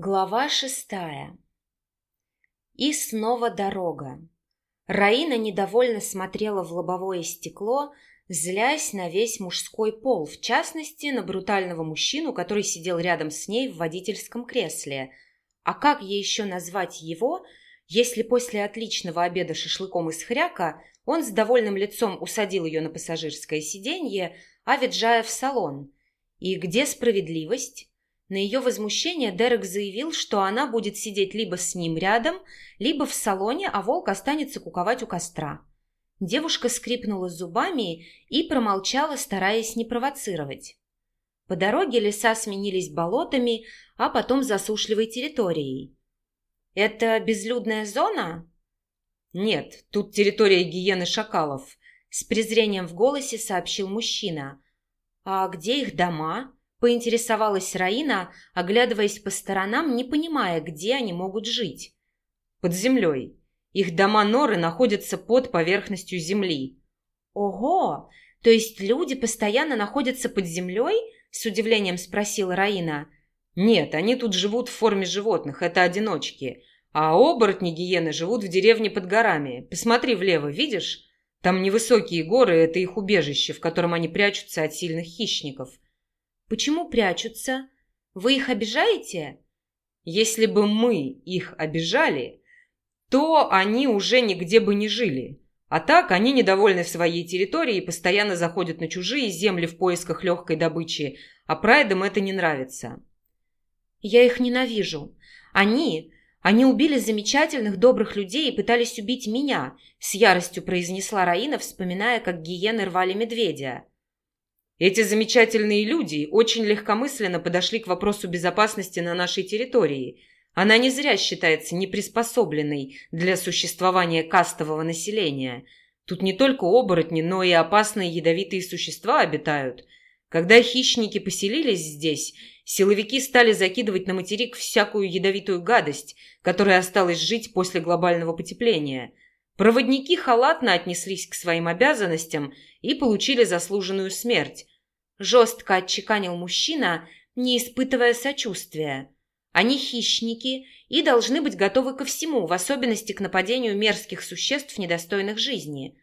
Глава шестая. И снова дорога. Раина недовольно смотрела в лобовое стекло, злясь на весь мужской пол, в частности, на брутального мужчину, который сидел рядом с ней в водительском кресле. А как ей еще назвать его, если после отличного обеда шашлыком из хряка он с довольным лицом усадил ее на пассажирское сиденье, а Виджая в салон? И где справедливость? На ее возмущение Дерек заявил, что она будет сидеть либо с ним рядом, либо в салоне, а волк останется куковать у костра. Девушка скрипнула зубами и промолчала, стараясь не провоцировать. По дороге леса сменились болотами, а потом засушливой территорией. «Это безлюдная зона?» «Нет, тут территория гиены шакалов», — с презрением в голосе сообщил мужчина. «А где их дома?» Поинтересовалась Раина, оглядываясь по сторонам, не понимая, где они могут жить. «Под землей. Их дома-норы находятся под поверхностью земли». «Ого! То есть люди постоянно находятся под землей?» С удивлением спросила Раина. «Нет, они тут живут в форме животных, это одиночки. А оборотни гиены живут в деревне под горами. Посмотри влево, видишь? Там невысокие горы, это их убежище, в котором они прячутся от сильных хищников». Почему прячутся? Вы их обижаете? Если бы мы их обижали, то они уже нигде бы не жили. А так они недовольны в своей территории и постоянно заходят на чужие земли в поисках легкой добычи, а прайдам это не нравится. Я их ненавижу. Они... Они убили замечательных, добрых людей и пытались убить меня, с яростью произнесла Раина, вспоминая, как гиены рвали медведя. Эти замечательные люди очень легкомысленно подошли к вопросу безопасности на нашей территории. Она не зря считается неприспособленной для существования кастового населения. Тут не только оборотни, но и опасные ядовитые существа обитают. Когда хищники поселились здесь, силовики стали закидывать на материк всякую ядовитую гадость, которая осталась жить после глобального потепления. Проводники халатно отнеслись к своим обязанностям и получили заслуженную смерть, Жестко отчеканил мужчина, не испытывая сочувствия. Они хищники и должны быть готовы ко всему, в особенности к нападению мерзких существ, недостойных жизни.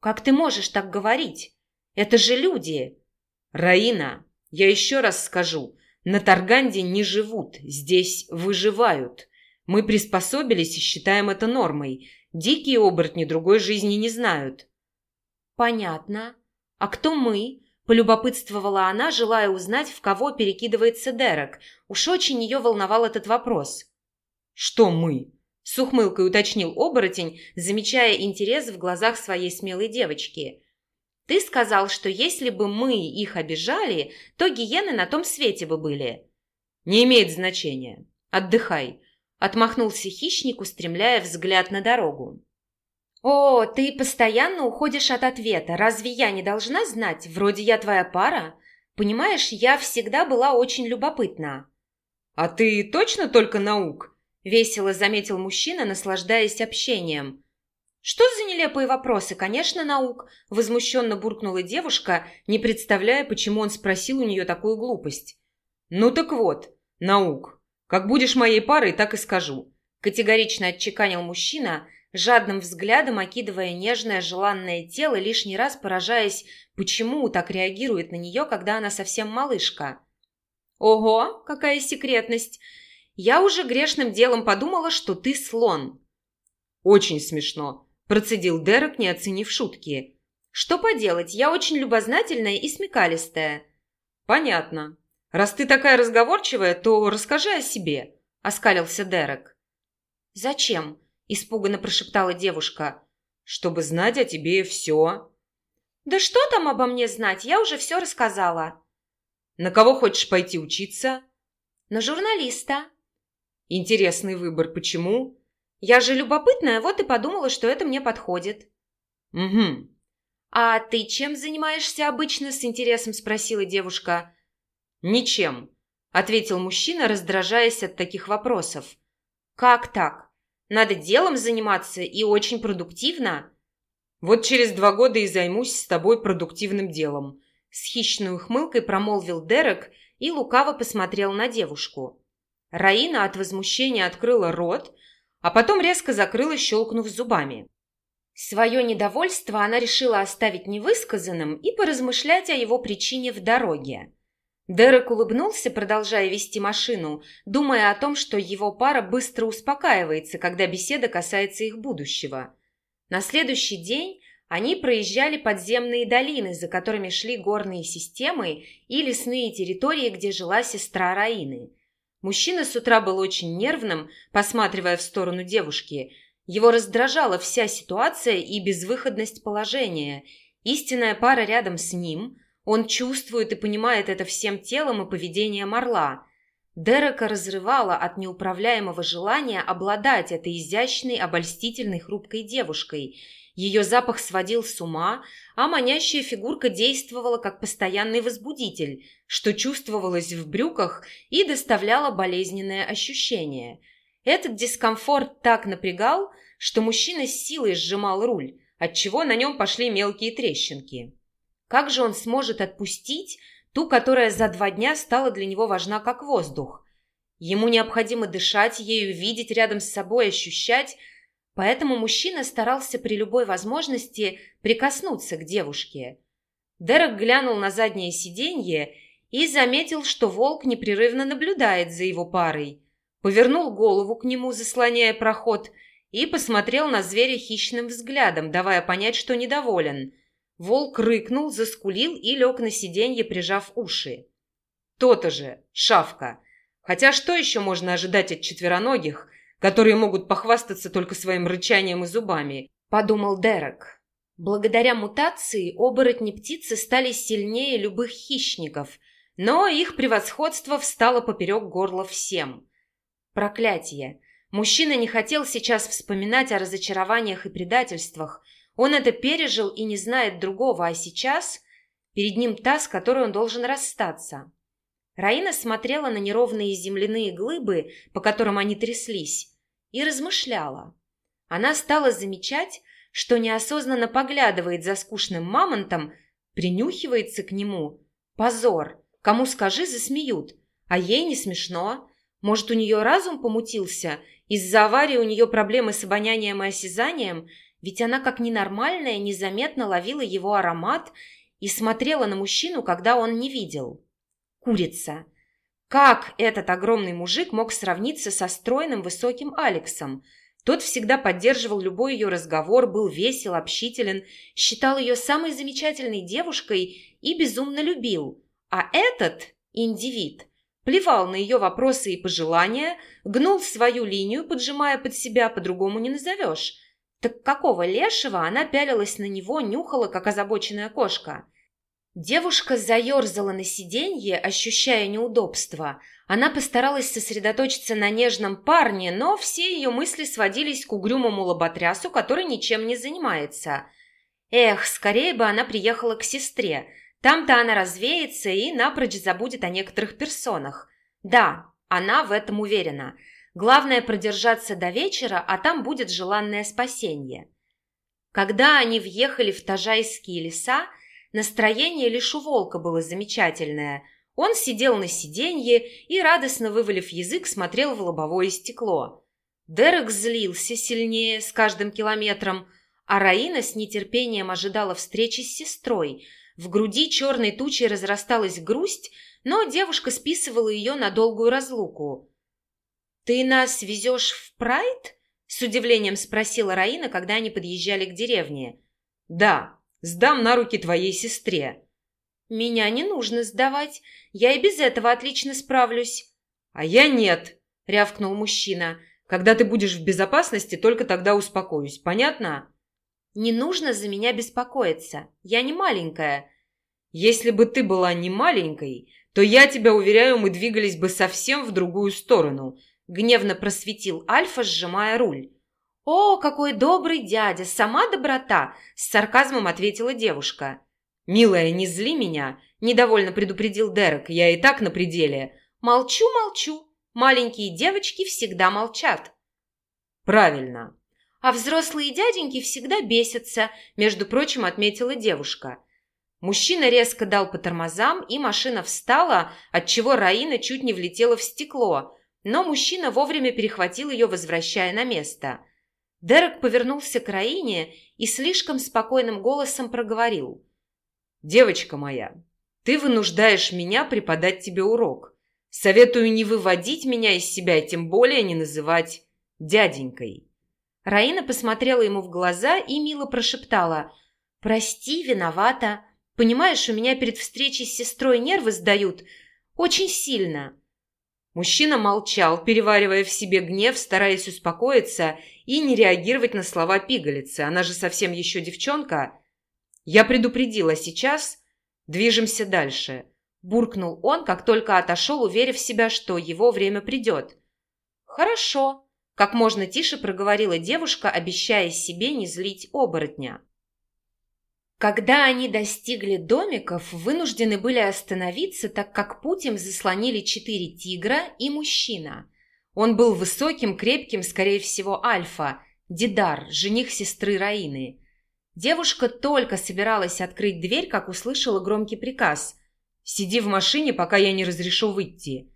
«Как ты можешь так говорить? Это же люди!» «Раина, я еще раз скажу, на Тарганде не живут, здесь выживают. Мы приспособились и считаем это нормой. Дикие оборотни другой жизни не знают». «Понятно. А кто мы? Полюбопытствовала она, желая узнать, в кого перекидывается Дерек. Уж очень ее волновал этот вопрос. «Что мы?» – с ухмылкой уточнил оборотень, замечая интерес в глазах своей смелой девочки. «Ты сказал, что если бы мы их обижали, то гиены на том свете бы были». «Не имеет значения. Отдыхай», – отмахнулся хищник, устремляя взгляд на дорогу. «О, ты постоянно уходишь от ответа. Разве я не должна знать? Вроде я твоя пара. Понимаешь, я всегда была очень любопытна». «А ты точно только наук?» — весело заметил мужчина, наслаждаясь общением. «Что за нелепые вопросы? Конечно, наук!» — возмущенно буркнула девушка, не представляя, почему он спросил у нее такую глупость. «Ну так вот, наук. Как будешь моей парой, так и скажу», — категорично отчеканил мужчина, жадным взглядом окидывая нежное желанное тело, лишний раз поражаясь, почему так реагирует на нее, когда она совсем малышка. «Ого, какая секретность! Я уже грешным делом подумала, что ты слон». «Очень смешно», – процедил Дерек, не оценив шутки. «Что поделать, я очень любознательная и смекалистая». «Понятно. Раз ты такая разговорчивая, то расскажи о себе», – оскалился Дерек. «Зачем?» – испуганно прошептала девушка. «Чтобы знать о тебе все». «Да что там обо мне знать? Я уже все рассказала». «На кого хочешь пойти учиться?» «На журналиста». «Интересный выбор. Почему?» «Я же любопытная, вот и подумала, что это мне подходит». «Угу». «А ты чем занимаешься обычно?» – с интересом спросила девушка. «Ничем», – ответил мужчина, раздражаясь от таких вопросов. «Как так? Надо делом заниматься и очень продуктивно. Вот через два года и займусь с тобой продуктивным делом. С хищной ухмылкой промолвил Дерек и лукаво посмотрел на девушку. Раина от возмущения открыла рот, а потом резко закрыла, щелкнув зубами. Свое недовольство она решила оставить невысказанным и поразмышлять о его причине в дороге. Дерек улыбнулся, продолжая вести машину, думая о том, что его пара быстро успокаивается, когда беседа касается их будущего. На следующий день они проезжали подземные долины, за которыми шли горные системы и лесные территории, где жила сестра Раины. Мужчина с утра был очень нервным, посматривая в сторону девушки. Его раздражала вся ситуация и безвыходность положения. Истинная пара рядом с ним – он чувствует и понимает это всем телом и поведением орла. Дерека разрывала от неуправляемого желания обладать этой изящной, обольстительной, хрупкой девушкой. Ее запах сводил с ума, а манящая фигурка действовала как постоянный возбудитель, что чувствовалось в брюках и доставляло болезненное ощущение. Этот дискомфорт так напрягал, что мужчина с силой сжимал руль, отчего на нем пошли мелкие трещинки. Как же он сможет отпустить ту, которая за два дня стала для него важна как воздух? Ему необходимо дышать ею, видеть рядом с собой, ощущать. Поэтому мужчина старался при любой возможности прикоснуться к девушке. Дерек глянул на заднее сиденье и заметил, что волк непрерывно наблюдает за его парой. Повернул голову к нему, заслоняя проход, и посмотрел на зверя хищным взглядом, давая понять, что недоволен – Волк рыкнул, заскулил и лег на сиденье, прижав уши. То-то же, шавка. Хотя что еще можно ожидать от четвероногих, которые могут похвастаться только своим рычанием и зубами, подумал Дерек. Благодаря мутации оборотни-птицы стали сильнее любых хищников, но их превосходство встало поперек горла всем. Проклятие! Мужчина не хотел сейчас вспоминать о разочарованиях и предательствах, он это пережил и не знает другого, а сейчас перед ним та, с которой он должен расстаться. Раина смотрела на неровные земляные глыбы, по которым они тряслись, и размышляла. Она стала замечать, что неосознанно поглядывает за скучным мамонтом, принюхивается к нему. Позор! Кому скажи, засмеют. А ей не смешно. Может, у нее разум помутился? Из-за аварии у нее проблемы с обонянием и осязанием – ведь она как ненормальная незаметно ловила его аромат и смотрела на мужчину, когда он не видел. Курица. Как этот огромный мужик мог сравниться со стройным высоким Алексом? Тот всегда поддерживал любой ее разговор, был весел, общителен, считал ее самой замечательной девушкой и безумно любил. А этот индивид плевал на ее вопросы и пожелания, гнул свою линию, поджимая под себя, по-другому не назовешь. Так какого лешего она пялилась на него, нюхала, как озабоченная кошка? Девушка заерзала на сиденье, ощущая неудобство. Она постаралась сосредоточиться на нежном парне, но все ее мысли сводились к угрюмому лоботрясу, который ничем не занимается. Эх, скорее бы она приехала к сестре. Там-то она развеется и напрочь забудет о некоторых персонах. Да, она в этом уверена – Главное продержаться до вечера, а там будет желанное спасение. Когда они въехали в Тажайские леса, настроение лишь у волка было замечательное. Он сидел на сиденье и, радостно вывалив язык, смотрел в лобовое стекло. Дерек злился сильнее с каждым километром, а Раина с нетерпением ожидала встречи с сестрой. В груди черной тучей разрасталась грусть, но девушка списывала ее на долгую разлуку. «Ты нас везешь в Прайд?» – с удивлением спросила Раина, когда они подъезжали к деревне. «Да, сдам на руки твоей сестре». «Меня не нужно сдавать, я и без этого отлично справлюсь». «А я нет», – рявкнул мужчина. «Когда ты будешь в безопасности, только тогда успокоюсь, понятно?» «Не нужно за меня беспокоиться, я не маленькая». «Если бы ты была не маленькой, то я тебя уверяю, мы двигались бы совсем в другую сторону», – гневно просветил Альфа, сжимая руль. «О, какой добрый дядя! Сама доброта!» – с сарказмом ответила девушка. «Милая, не зли меня!» – недовольно предупредил Дерек. «Я и так на пределе». «Молчу, молчу. Маленькие девочки всегда молчат». «Правильно». «А взрослые дяденьки всегда бесятся», – между прочим, отметила девушка. Мужчина резко дал по тормозам, и машина встала, отчего Раина чуть не влетела в стекло – но мужчина вовремя перехватил ее, возвращая на место. Дерек повернулся к Раине и слишком спокойным голосом проговорил. «Девочка моя, ты вынуждаешь меня преподать тебе урок. Советую не выводить меня из себя тем более не называть дяденькой». Раина посмотрела ему в глаза и мило прошептала. «Прости, виновата. Понимаешь, у меня перед встречей с сестрой нервы сдают. Очень сильно». Мужчина молчал, переваривая в себе гнев, стараясь успокоиться и не реагировать на слова пигалицы. Она же совсем еще девчонка. «Я предупредила сейчас. Движемся дальше», – буркнул он, как только отошел, уверив себя, что его время придет. «Хорошо», – как можно тише проговорила девушка, обещая себе не злить оборотня. Когда они достигли домиков, вынуждены были остановиться, так как путь им заслонили четыре тигра и мужчина. Он был высоким, крепким, скорее всего, альфа, Дидар, жених сестры Раины. Девушка только собиралась открыть дверь, как услышала громкий приказ «Сиди в машине, пока я не разрешу выйти».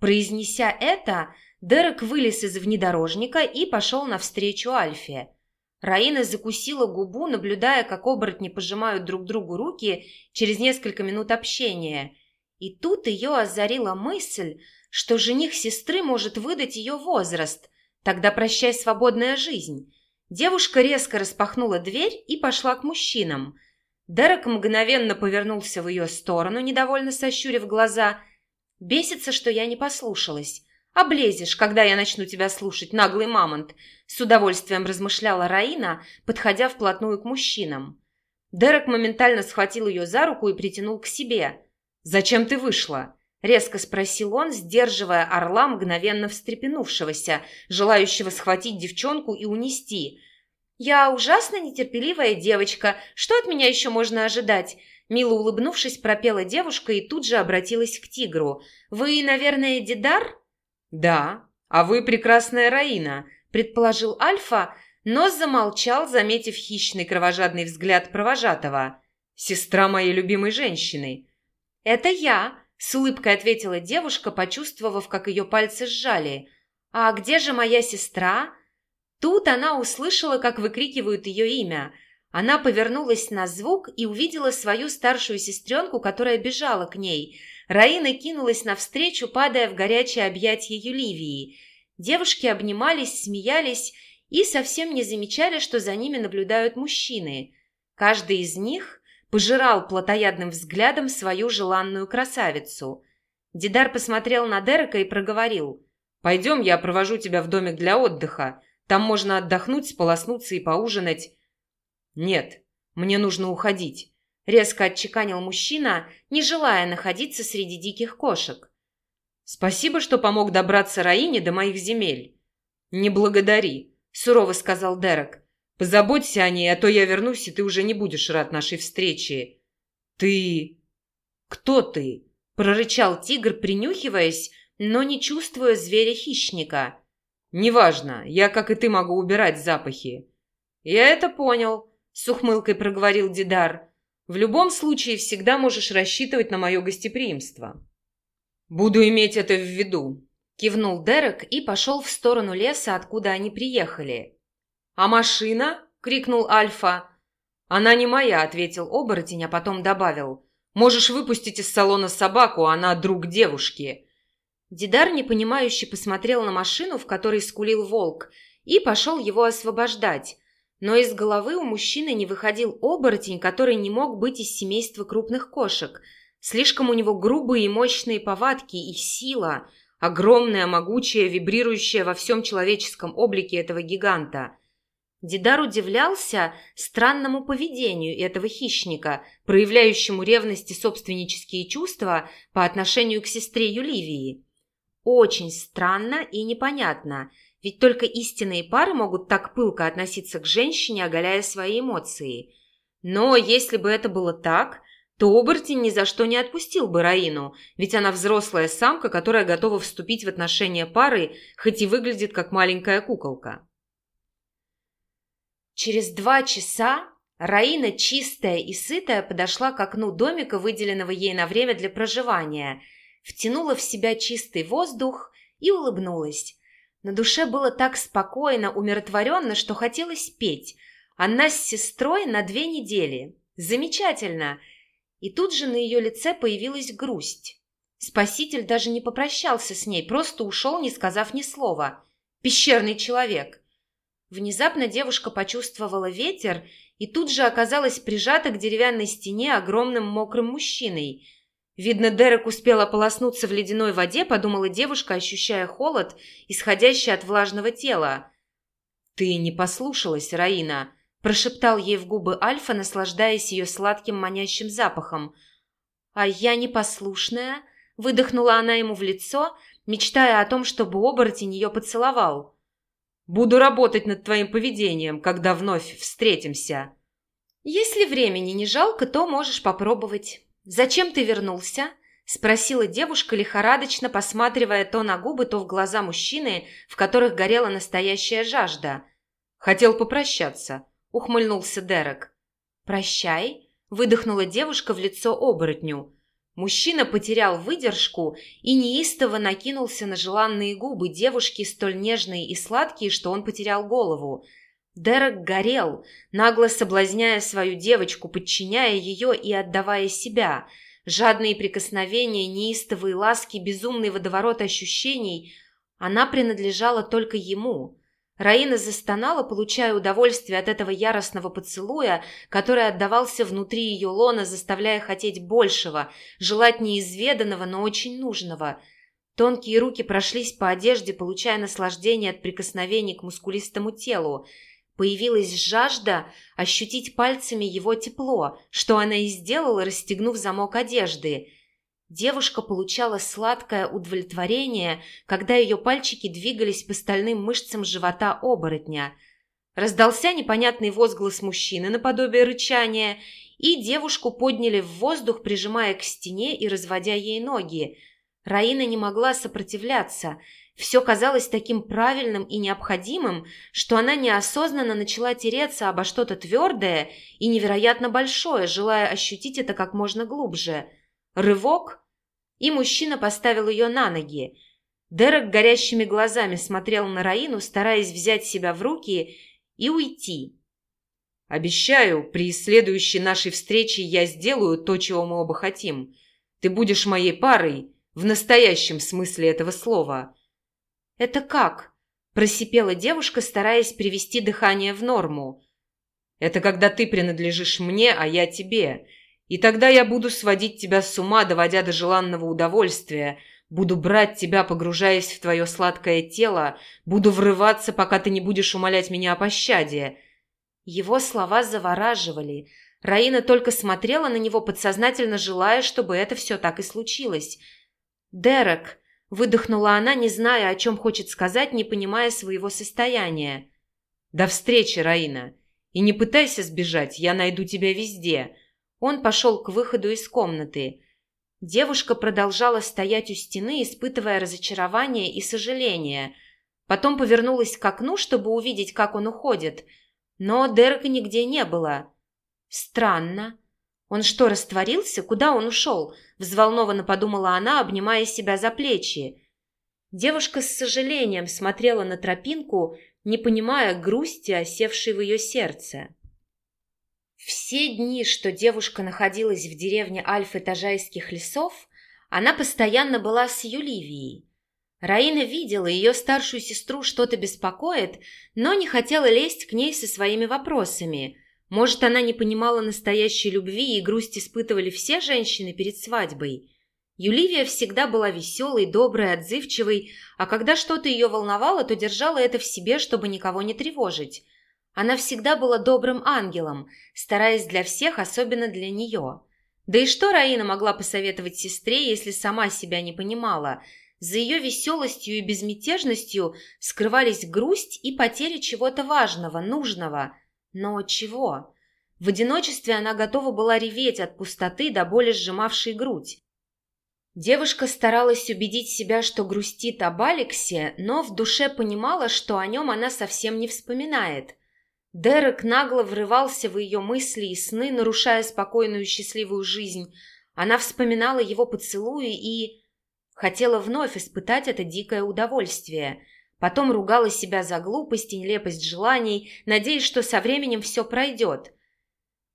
Произнеся это, Дерек вылез из внедорожника и пошел навстречу Альфе. Раина закусила губу, наблюдая, как оборотни пожимают друг другу руки через несколько минут общения. И тут ее озарила мысль, что жених сестры может выдать ее возраст. Тогда прощай свободная жизнь. Девушка резко распахнула дверь и пошла к мужчинам. Дерек мгновенно повернулся в ее сторону, недовольно сощурив глаза. «Бесится, что я не послушалась. Облезешь, когда я начну тебя слушать, наглый мамонт», с удовольствием размышляла Раина, подходя вплотную к мужчинам. Дерек моментально схватил ее за руку и притянул к себе. «Зачем ты вышла?» – резко спросил он, сдерживая орла, мгновенно встрепенувшегося, желающего схватить девчонку и унести. «Я ужасно нетерпеливая девочка. Что от меня еще можно ожидать?» Мило улыбнувшись, пропела девушка и тут же обратилась к тигру. «Вы, наверное, Дидар?» «Да, а вы прекрасная Раина», – предположил Альфа, но замолчал, заметив хищный кровожадный взгляд провожатого. «Сестра моей любимой женщины». «Это я», – с улыбкой ответила девушка, почувствовав, как ее пальцы сжали. «А где же моя сестра?» Тут она услышала, как выкрикивают ее имя. Она повернулась на звук и увидела свою старшую сестренку, которая бежала к ней – Раина кинулась навстречу, падая в горячее объятие Юливии. Девушки обнимались, смеялись и совсем не замечали, что за ними наблюдают мужчины. Каждый из них пожирал плотоядным взглядом свою желанную красавицу. Дидар посмотрел на Дерека и проговорил. «Пойдем, я провожу тебя в домик для отдыха. Там можно отдохнуть, сполоснуться и поужинать». «Нет, мне нужно уходить. Резко отчеканил мужчина, не желая находиться среди диких кошек. «Спасибо, что помог добраться Раине до моих земель». «Не благодари», — сурово сказал Дерек. «Позаботься о ней, а то я вернусь, и ты уже не будешь рад нашей встрече». «Ты...» «Кто ты?» — прорычал тигр, принюхиваясь, но не чувствуя зверя-хищника. «Неважно, я, как и ты, могу убирать запахи». «Я это понял», — с ухмылкой проговорил Дидар. В любом случае всегда можешь рассчитывать на мое гостеприимство». «Буду иметь это в виду», – кивнул Дерек и пошел в сторону леса, откуда они приехали. «А машина?» – крикнул Альфа. «Она не моя», – ответил оборотень, а потом добавил. «Можешь выпустить из салона собаку, она друг девушки». Дидар непонимающе посмотрел на машину, в которой скулил волк, и пошел его освобождать, но из головы у мужчины не выходил оборотень, который не мог быть из семейства крупных кошек. Слишком у него грубые и мощные повадки и сила, огромная, могучая, вибрирующая во всем человеческом облике этого гиганта. Дидар удивлялся странному поведению этого хищника, проявляющему ревность и собственнические чувства по отношению к сестре Юливии. Очень странно и непонятно – ведь только истинные пары могут так пылко относиться к женщине, оголяя свои эмоции. Но если бы это было так, то оборотень ни за что не отпустил бы Раину, ведь она взрослая самка, которая готова вступить в отношения пары, хоть и выглядит как маленькая куколка. Через два часа Раина, чистая и сытая, подошла к окну домика, выделенного ей на время для проживания, втянула в себя чистый воздух и улыбнулась. На душе было так спокойно, умиротворенно, что хотелось петь. Она с сестрой на две недели. Замечательно! И тут же на ее лице появилась грусть. Спаситель даже не попрощался с ней, просто ушел, не сказав ни слова. Пещерный человек. Внезапно девушка почувствовала ветер и тут же оказалась прижата к деревянной стене огромным мокрым мужчиной. Видно, Дерек успел ополоснуться в ледяной воде, подумала девушка, ощущая холод, исходящий от влажного тела. «Ты не послушалась, Раина», – прошептал ей в губы Альфа, наслаждаясь ее сладким манящим запахом. «А я непослушная?» – выдохнула она ему в лицо, мечтая о том, чтобы оборотень ее поцеловал. Буду работать над твоим поведением, когда вновь встретимся. Если времени не жалко, то можешь попробовать. Зачем ты вернулся? Спросила девушка, лихорадочно посматривая то на губы, то в глаза мужчины, в которых горела настоящая жажда. Хотел попрощаться, ухмыльнулся Дерек. «Прощай», – выдохнула девушка в лицо оборотню. Мужчина потерял выдержку и неистово накинулся на желанные губы девушки, столь нежные и сладкие, что он потерял голову. Дерек горел, нагло соблазняя свою девочку, подчиняя ее и отдавая себя. Жадные прикосновения, неистовые ласки, безумный водоворот ощущений – она принадлежала только ему – Раина застонала, получая удовольствие от этого яростного поцелуя, который отдавался внутри ее лона, заставляя хотеть большего, желать неизведанного, но очень нужного. Тонкие руки прошлись по одежде, получая наслаждение от прикосновений к мускулистому телу. Появилась жажда ощутить пальцами его тепло, что она и сделала, расстегнув замок одежды. Девушка получала сладкое удовлетворение, когда ее пальчики двигались по стальным мышцам живота оборотня. Раздался непонятный возглас мужчины наподобие рычания, и девушку подняли в воздух, прижимая к стене и разводя ей ноги. Раина не могла сопротивляться. Все казалось таким правильным и необходимым, что она неосознанно начала тереться обо что-то твердое и невероятно большое, желая ощутить это как можно глубже – Рывок, и мужчина поставил ее на ноги. Дерек горящими глазами смотрел на Раину, стараясь взять себя в руки и уйти. «Обещаю, при следующей нашей встрече я сделаю то, чего мы оба хотим. Ты будешь моей парой в настоящем смысле этого слова». «Это как?» – просипела девушка, стараясь привести дыхание в норму. «Это когда ты принадлежишь мне, а я тебе. И тогда я буду сводить тебя с ума, доводя до желанного удовольствия, буду брать тебя, погружаясь в твое сладкое тело, буду врываться, пока ты не будешь умолять меня о пощаде». Его слова завораживали. Раина только смотрела на него, подсознательно желая, чтобы это все так и случилось. «Дерек!» – выдохнула она, не зная, о чем хочет сказать, не понимая своего состояния. «До встречи, Раина! И не пытайся сбежать, я найду тебя везде!» Он пошел к выходу из комнаты. Девушка продолжала стоять у стены, испытывая разочарование и сожаление. Потом повернулась к окну, чтобы увидеть, как он уходит. Но Дерека нигде не было. Странно. Он что, растворился? Куда он ушел? Взволнованно подумала она, обнимая себя за плечи. Девушка с сожалением смотрела на тропинку, не понимая грусти, осевшей в ее сердце. Все дни, что девушка находилась в деревне Альфы-Тажайских лесов, она постоянно была с Юливией. Раина видела, ее старшую сестру что-то беспокоит, но не хотела лезть к ней со своими вопросами. Может, она не понимала настоящей любви и грусть испытывали все женщины перед свадьбой. Юливия всегда была веселой, доброй, отзывчивой, а когда что-то ее волновало, то держала это в себе, чтобы никого не тревожить. Она всегда была добрым ангелом, стараясь для всех, особенно для нее. Да и что Раина могла посоветовать сестре, если сама себя не понимала? За ее веселостью и безмятежностью скрывались грусть и потеря чего-то важного, нужного. Но чего? В одиночестве она готова была реветь от пустоты до боли сжимавшей грудь. Девушка старалась убедить себя, что грустит об Алексе, но в душе понимала, что о нем она совсем не вспоминает – Дерек нагло врывался в ее мысли и сны, нарушая спокойную счастливую жизнь. Она вспоминала его поцелуи и... Хотела вновь испытать это дикое удовольствие. Потом ругала себя за глупость и нелепость желаний, надеясь, что со временем все пройдет.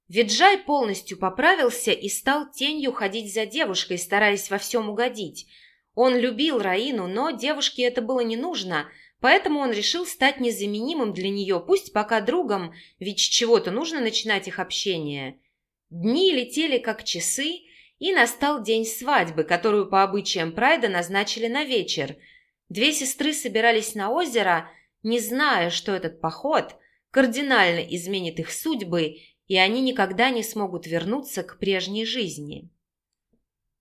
Виджай полностью поправился и стал тенью ходить за девушкой, стараясь во всем угодить. Он любил Раину, но девушке это было не нужно, поэтому он решил стать незаменимым для нее, пусть пока другом, ведь с чего-то нужно начинать их общение. Дни летели как часы, и настал день свадьбы, которую по обычаям Прайда назначили на вечер. Две сестры собирались на озеро, не зная, что этот поход кардинально изменит их судьбы, и они никогда не смогут вернуться к прежней жизни.